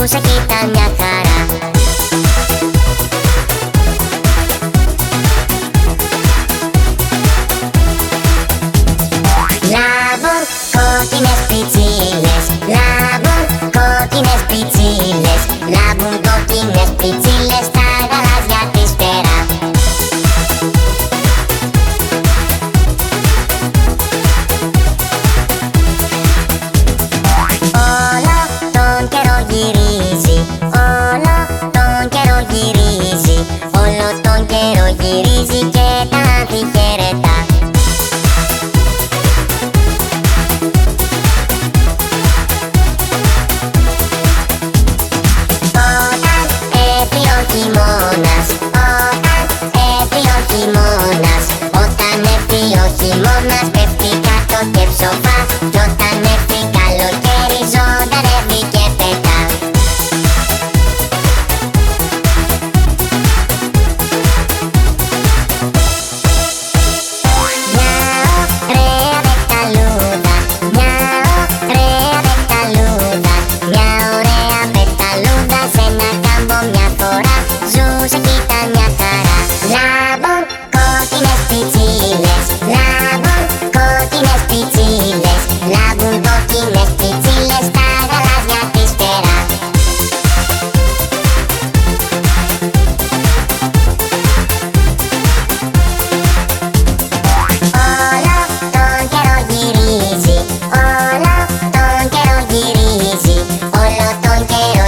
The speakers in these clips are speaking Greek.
puse cara. Cotines piciles, labor, cotines piciles, labor, cotines piciles. Γυρίζει και τα χαιρετά Όταν έρθει ο χειμώνας, όταν έρθει ο χειμώνας Όταν έρθει ο χειμώνας πέφτει κάτω και ψοφά. Κι όταν έρθει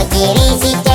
Poderes e